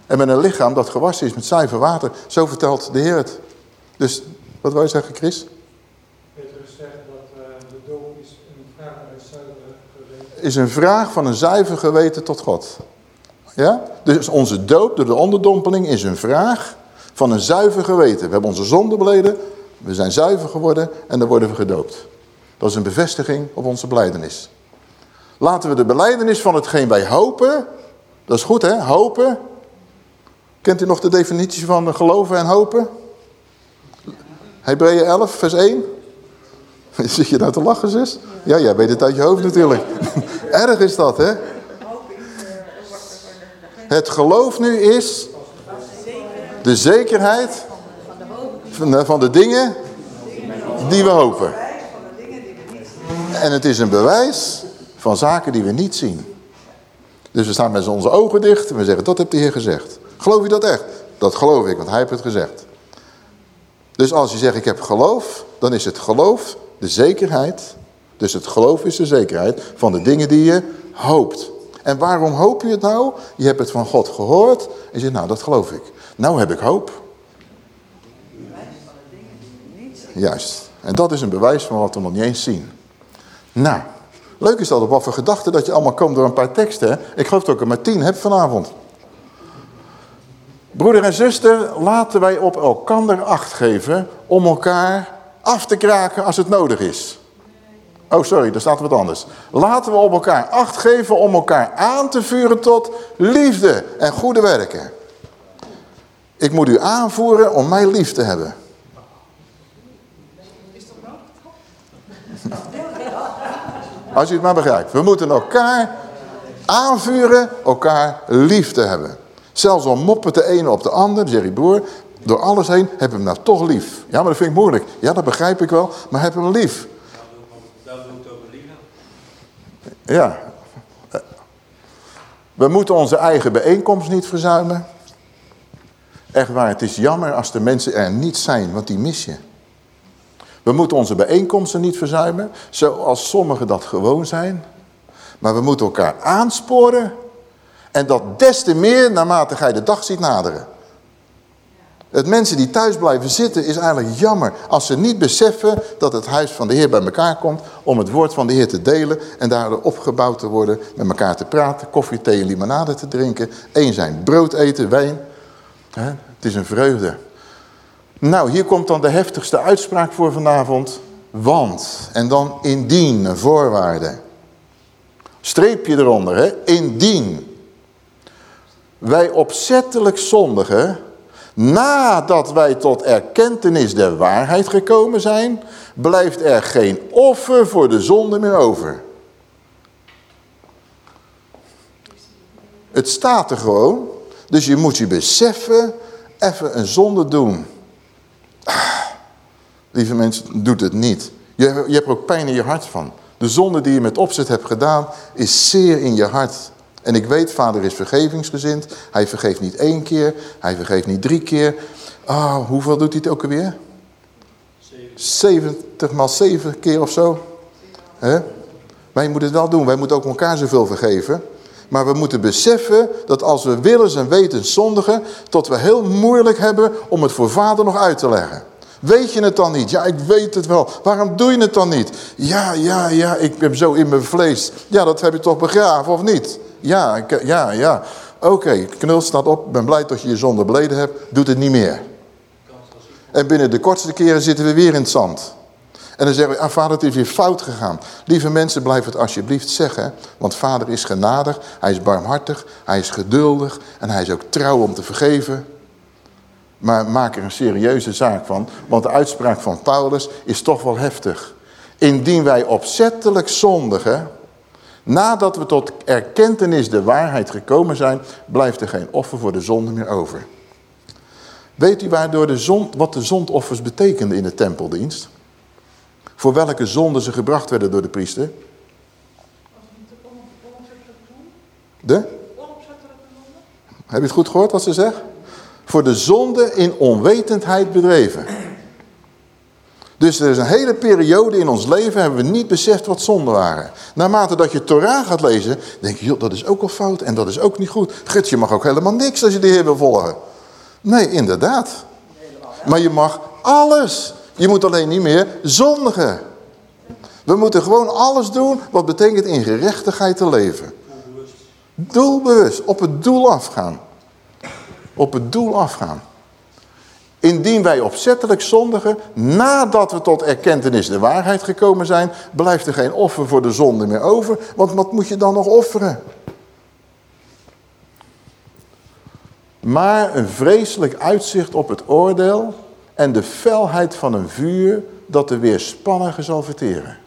En met een lichaam dat gewassen is met zuiver water. Zo vertelt de Heer het. Dus, wat wil je zeggen Chris? Petrus zegt dat uh, de doop is een vraag naar het zuivere geweten. Is een vraag van een zuiver geweten tot God. Ja? Dus onze doop door de onderdompeling is een vraag van een zuiver geweten. We hebben onze zonde beleden, we zijn zuiver geworden en dan worden we gedoopt. Dat is een bevestiging op onze beleidenis. Laten we de beleidenis van hetgeen wij hopen, dat is goed hè, hopen. Kent u nog de definitie van geloven en hopen? Hebreeën 11 vers 1. Zit je nou te lachen zus? Ja, jij weet het uit je hoofd natuurlijk. Erg is dat hè. Het geloof nu is de zekerheid van de, dingen die we hopen. En het is een bewijs van zaken die we niet zien. Dus we staan met onze ogen dicht en we zeggen, dat heeft de Heer gezegd. Geloof je dat echt? Dat geloof ik, want hij heeft het gezegd. Dus als je zegt, ik heb geloof, dan is het geloof de zekerheid. Dus het geloof is de zekerheid van de dingen die je hoopt. En waarom hoop je het nou? Je hebt het van God gehoord en je zegt, nou dat geloof ik. Nou heb ik hoop. Juist. En dat is een bewijs van wat we nog niet eens zien. Nou, leuk is dat op wat voor gedachten dat je allemaal komt door een paar teksten. Ik geloof dat ik er maar tien heb vanavond. Broeder en zuster, laten wij op elkander acht geven om elkaar af te kraken als het nodig is. Oh, sorry, daar staat wat anders. Laten we op elkaar acht geven om elkaar aan te vuren tot liefde en goede werken. Ik moet u aanvoeren om mij lief te hebben. Als u het maar begrijpt. We moeten elkaar aanvuren, elkaar lief te hebben. Zelfs al moppert de ene op de ander, zeg ik broer, door alles heen heb hem nou toch lief. Ja, maar dat vind ik moeilijk. Ja, dat begrijp ik wel, maar heb hem lief. Ja. We moeten onze eigen bijeenkomst niet verzuimen. Echt waar, het is jammer als de mensen er niet zijn, want die mis je. We moeten onze bijeenkomsten niet verzuimen, zoals sommigen dat gewoon zijn. Maar we moeten elkaar aansporen en dat des te meer naarmate gij de dag ziet naderen. Het mensen die thuis blijven zitten is eigenlijk jammer als ze niet beseffen dat het huis van de Heer bij elkaar komt om het woord van de Heer te delen en daardoor opgebouwd te worden, met elkaar te praten, koffie, thee en limonade te drinken, één zijn brood eten, wijn. Het is een vreugde. Nou, hier komt dan de heftigste uitspraak voor vanavond. Want, en dan indien, een voorwaarde. Streepje eronder, hè? Indien wij opzettelijk zondigen, nadat wij tot erkentenis der waarheid gekomen zijn, blijft er geen offer voor de zonde meer over. Het staat er gewoon, dus je moet je beseffen, even een zonde doen. Ah, lieve mensen, doet het niet. Je, je hebt er ook pijn in je hart van. De zonde die je met opzet hebt gedaan, is zeer in je hart. En ik weet, vader is vergevingsgezind. Hij vergeeft niet één keer, hij vergeeft niet drie keer. Ah, hoeveel doet hij het ook alweer? 70 maal 7 keer of zo. Hè? Wij moeten het wel doen, wij moeten ook elkaar zoveel vergeven. Maar we moeten beseffen dat als we willen en weten zondigen... dat we heel moeilijk hebben om het voor vader nog uit te leggen. Weet je het dan niet? Ja, ik weet het wel. Waarom doe je het dan niet? Ja, ja, ja, ik ben zo in mijn vlees. Ja, dat heb je toch begraven, of niet? Ja, ja, ja. Oké, knul staat op. Ben blij dat je je zonde beleden hebt. Doet het niet meer. En binnen de kortste keren zitten we weer in het zand. En dan zeggen we, ah, vader, het is weer fout gegaan. Lieve mensen, blijf het alsjeblieft zeggen. Want vader is genadig, hij is barmhartig, hij is geduldig en hij is ook trouw om te vergeven. Maar maak er een serieuze zaak van, want de uitspraak van Paulus is toch wel heftig. Indien wij opzettelijk zondigen, nadat we tot erkentenis de waarheid gekomen zijn, blijft er geen offer voor de zonde meer over. Weet u waardoor de zond, wat de zondoffers betekenden in de tempeldienst? Voor welke zonden ze gebracht werden door de priester? De? Heb je het goed gehoord wat ze zegt? Voor de zonde in onwetendheid bedreven. Dus er is een hele periode in ons leven hebben we niet beseft wat zonden waren. Naarmate dat je Torah gaat lezen, denk je, joh, dat is ook al fout en dat is ook niet goed. Gut, je mag ook helemaal niks als je de Heer wil volgen. Nee, inderdaad. Maar je mag alles. Je moet alleen niet meer zondigen. We moeten gewoon alles doen wat betekent in gerechtigheid te leven. Doelbewust, op het doel afgaan. Op het doel afgaan. Indien wij opzettelijk zondigen, nadat we tot erkentenis de waarheid gekomen zijn, blijft er geen offer voor de zonde meer over. Want wat moet je dan nog offeren? Maar een vreselijk uitzicht op het oordeel en de felheid van een vuur dat de weerspannige zal verteren.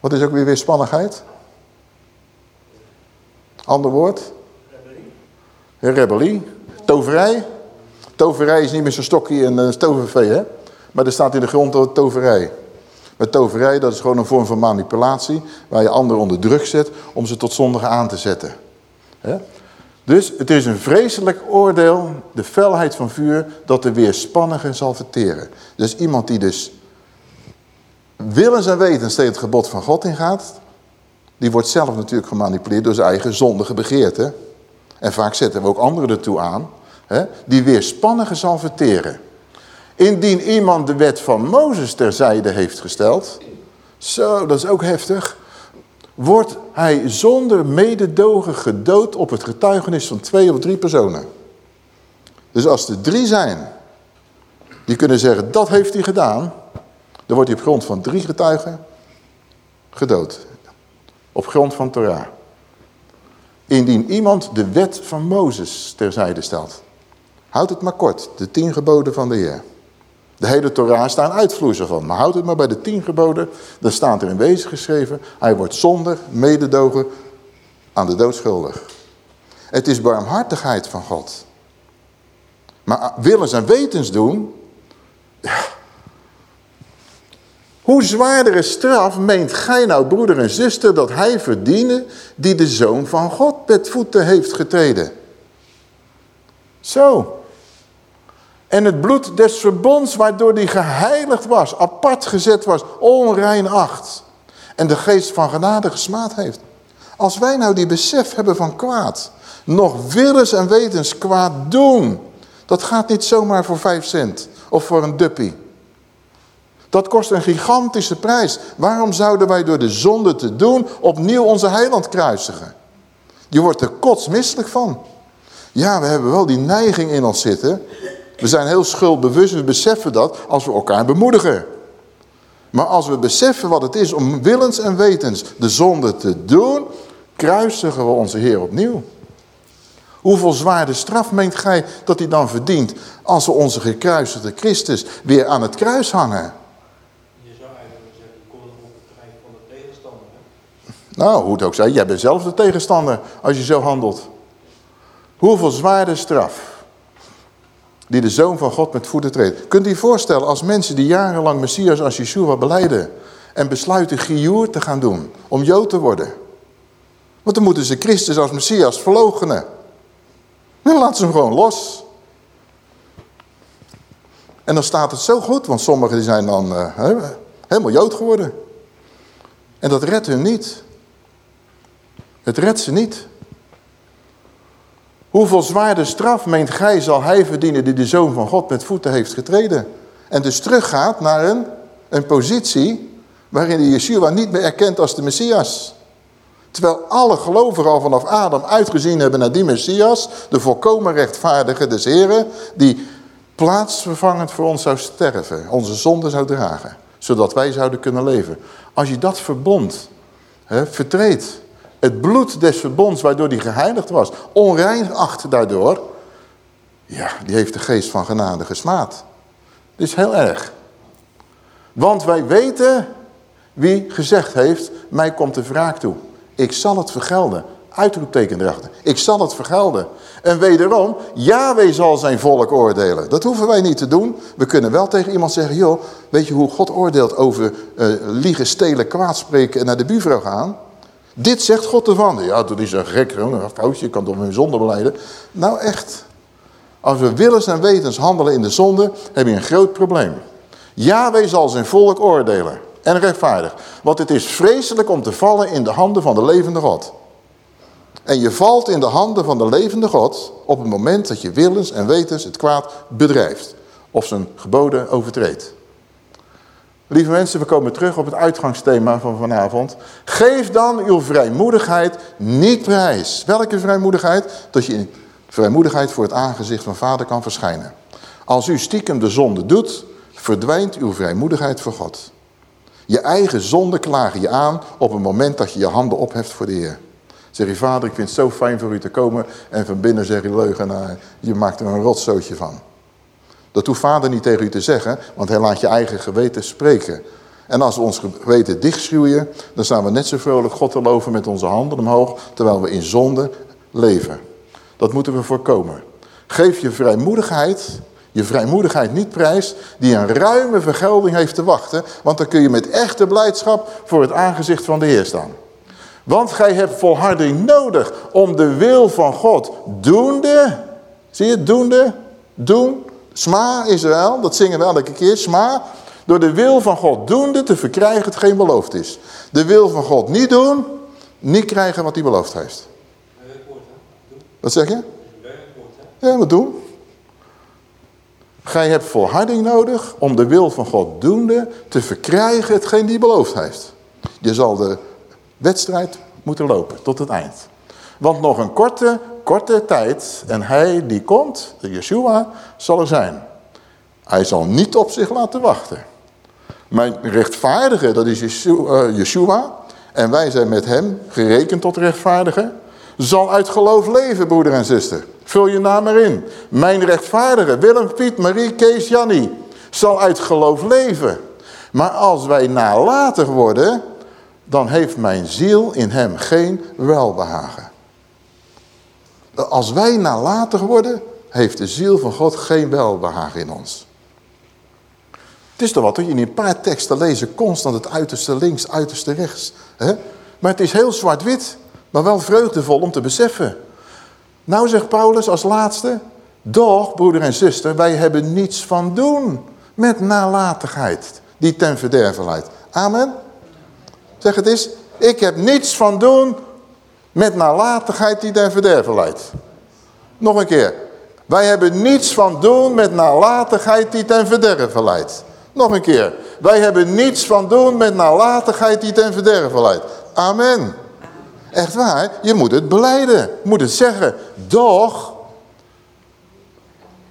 Wat is ook weer weerspannigheid? Ander woord? Rebellie. Toverij. Toverij is niet meer zo'n stokje en een stovenvee, hè? Maar er staat in de grond toverij. Met toverij, dat is gewoon een vorm van manipulatie... waar je anderen onder druk zet om ze tot zondigen aan te zetten. Dus het is een vreselijk oordeel, de felheid van vuur... dat de weerspannige zal verteren. Dus iemand die dus willens en wetens het gebod van God ingaat... die wordt zelf natuurlijk gemanipuleerd door zijn eigen zondige begeerte. En vaak zetten we ook anderen ertoe aan... die weerspannige zal verteren... Indien iemand de wet van Mozes terzijde heeft gesteld, zo, dat is ook heftig, wordt hij zonder mededogen gedood op het getuigenis van twee of drie personen. Dus als er drie zijn, die kunnen zeggen, dat heeft hij gedaan, dan wordt hij op grond van drie getuigen gedood. Op grond van Torah. Indien iemand de wet van Mozes terzijde stelt. Houd het maar kort, de tien geboden van de Heer. De hele Torah staan uitvloeisel van. Maar houd het maar bij de tien geboden. Dan staat er in wezen geschreven. Hij wordt zonder mededogen aan de dood schuldig. Het is barmhartigheid van God. Maar willens en wetens doen. Ja. Hoe zwaardere straf meent gij nou broeder en zuster dat hij verdienen die de zoon van God met voeten heeft getreden? Zo. En het bloed des verbonds waardoor die geheiligd was, apart gezet was, onrein acht. En de geest van genade gesmaad heeft. Als wij nou die besef hebben van kwaad, nog willens en wetens kwaad doen. Dat gaat niet zomaar voor vijf cent of voor een duppie. Dat kost een gigantische prijs. Waarom zouden wij door de zonde te doen opnieuw onze heiland kruisigen? Je wordt er kotsmisselijk van. Ja, we hebben wel die neiging in ons zitten. We zijn heel schuldbewust, we beseffen dat als we elkaar bemoedigen. Maar als we beseffen wat het is om willens en wetens de zonde te doen, kruisigen we onze Heer opnieuw. Hoeveel zwaarde straf meent gij dat hij dan verdient als we onze gekruisigde Christus weer aan het kruis hangen? Je zou eigenlijk zeggen, je kon het op het terrein van de tegenstander. Hè? Nou, hoe het ook zij, jij bent zelf de tegenstander als je zo handelt. Hoeveel zwaarde straf die de Zoon van God met voeten treedt. Kunt u je voorstellen als mensen die jarenlang Messias als Yeshua beleiden... en besluiten Gioer te gaan doen, om Jood te worden. Want dan moeten ze Christus als Messias verloochenen. Dan laten ze hem gewoon los. En dan staat het zo goed, want sommigen zijn dan uh, helemaal Jood geworden. En dat redt hun niet. Het redt ze niet. Hoeveel zwaarder straf meent gij zal hij verdienen die de Zoon van God met voeten heeft getreden? En dus teruggaat naar een, een positie waarin de Yeshua niet meer erkent als de Messias. Terwijl alle gelovigen al vanaf Adam uitgezien hebben naar die Messias, de volkomen rechtvaardige des Heren, die plaatsvervangend voor ons zou sterven, onze zonde zou dragen, zodat wij zouden kunnen leven. Als je dat verbond hè, vertreedt, het bloed des verbonds waardoor die geheiligd was, onrein acht daardoor, ja, die heeft de geest van genade gesmaad. Dit is heel erg. Want wij weten wie gezegd heeft, mij komt de wraak toe. Ik zal het vergelden. Uitroepteken erachter. Ik zal het vergelden. En wederom, Yahweh zal zijn volk oordelen. Dat hoeven wij niet te doen. We kunnen wel tegen iemand zeggen, joh, weet je hoe God oordeelt over uh, liegen, stelen, kwaadspreken en naar de buurvrouw gaan? Dit zegt God ervan. Ja, dat is een gek, een foutje, je kan toch hun zonde beleiden. Nou echt, als we willens en wetens handelen in de zonde, heb je een groot probleem. Yahweh zal zijn volk oordelen en rechtvaardig. Want het is vreselijk om te vallen in de handen van de levende God. En je valt in de handen van de levende God op het moment dat je willens en wetens het kwaad bedrijft. Of zijn geboden overtreedt. Lieve mensen, we komen terug op het uitgangsthema van vanavond. Geef dan uw vrijmoedigheid niet prijs. Welke vrijmoedigheid? Dat je in vrijmoedigheid voor het aangezicht van vader kan verschijnen. Als u stiekem de zonde doet, verdwijnt uw vrijmoedigheid voor God. Je eigen zonde klagen je aan op het moment dat je je handen opheft voor de Heer. Zeg je, vader, ik vind het zo fijn voor u te komen. En van binnen zeg je, leugenaar, je maakt er een rotzootje van. Dat hoeft vader niet tegen u te zeggen, want hij laat je eigen geweten spreken. En als we ons geweten dichtschroeien, dan staan we net zo vrolijk God te loven met onze handen omhoog, terwijl we in zonde leven. Dat moeten we voorkomen. Geef je vrijmoedigheid, je vrijmoedigheid niet prijs, die een ruime vergelding heeft te wachten, want dan kun je met echte blijdschap voor het aangezicht van de Heer staan. Want gij hebt volharding nodig om de wil van God doende, zie je, doende, doen, Sma Israël, dat zingen we elke keer. Sma, door de wil van God doende te verkrijgen het geen beloofd is. De wil van God niet doen, niet krijgen wat hij beloofd heeft. Wat zeg je? Ja, wat doen? Gij hebt volharding nodig om de wil van God doende te verkrijgen hetgeen die beloofd heeft. Je zal de wedstrijd moeten lopen tot het eind. Want nog een korte korte tijd en hij die komt, de Yeshua, zal er zijn. Hij zal niet op zich laten wachten. Mijn rechtvaardige, dat is eh, Yeshua, en wij zijn met hem gerekend tot rechtvaardige, zal uit geloof leven, broeder en zuster. Vul je naam erin. Mijn rechtvaardige, Willem, Piet, Marie, Kees, Jannie, zal uit geloof leven. Maar als wij nalatig worden, dan heeft mijn ziel in hem geen welbehagen. Als wij nalatig worden, heeft de ziel van God geen welbehagen in ons. Het is toch wat, je in een paar teksten lezen constant het uiterste links, uiterste rechts. Hè? Maar het is heel zwart-wit, maar wel vreugdevol om te beseffen. Nou zegt Paulus als laatste, doch broeder en zuster, wij hebben niets van doen met nalatigheid die ten verderven leidt. Amen. Zeg het eens, ik heb niets van doen met nalatigheid die ten verderven leidt. Nog een keer. Wij hebben niets van doen met nalatigheid die ten verderven leidt. Nog een keer. Wij hebben niets van doen met nalatigheid die ten verderven leidt. Amen. Echt waar, je moet het beleiden. Moet het zeggen. Doch,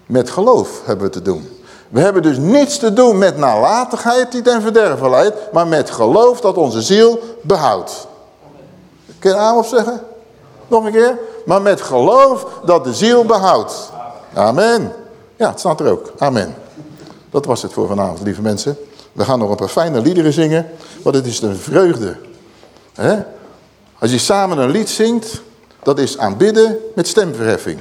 met geloof hebben we te doen. We hebben dus niets te doen met nalatigheid die ten verderven leidt, maar met geloof dat onze ziel behoudt. Kun je zeggen? Nog een keer. Maar met geloof dat de ziel behoudt. Amen. Ja, het staat er ook. Amen. Dat was het voor vanavond, lieve mensen. We gaan nog een paar fijne liederen zingen, want het is een vreugde. Als je samen een lied zingt, dat is aanbidden met stemverheffing.